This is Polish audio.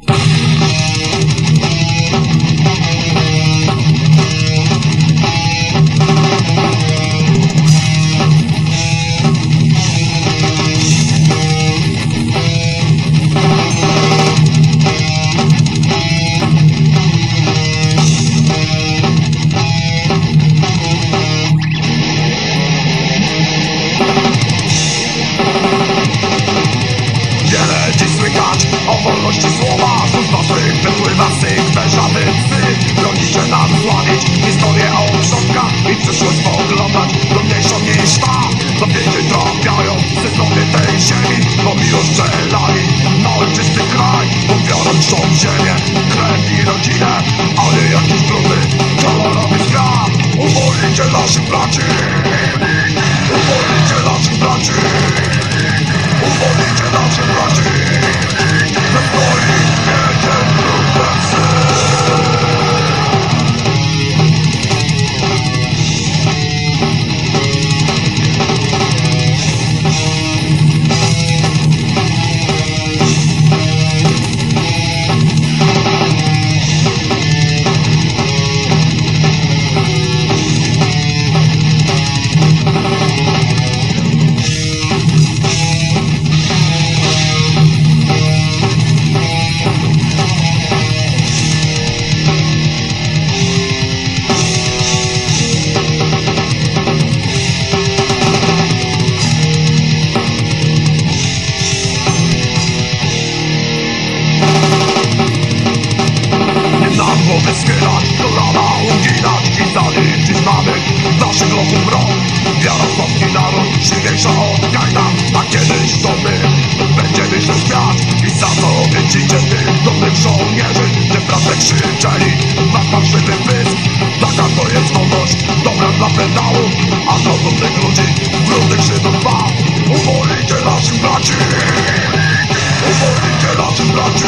you. wolności słowa. Cóż naszych wypływa syk, wężawy psy. Broni się nam zławić historię o przodkach I przyszłość poglądać dumniejszą niż ta. Zabiegi trafiają ze tej ziemi Bo mi już strzelali na ojczysty kraj. Bo biorą szą ziemię, krew i rodzinę A nie jakiś trudny, kolorowy świat Uwolnijcie naszych braci. Uwolnijcie naszych braci. Uwolnijcie naszych braci. skierać Programa uginać i zaliczyć mamy. W naszych roku mrok Wiara słodki naród silniejsza od jajna A kiedyś to my będziemy się świat I za to widzicie tych dumnych żołnierzy Gdzie pracę krzyczeli. Was fałszywy pysk Taka to jest wolność. Dobra dla pedałów A dla dumnych ludzi w Brudnych Żydów ma Uwolnijcie naszych braci! Uwolnijcie naszych braci!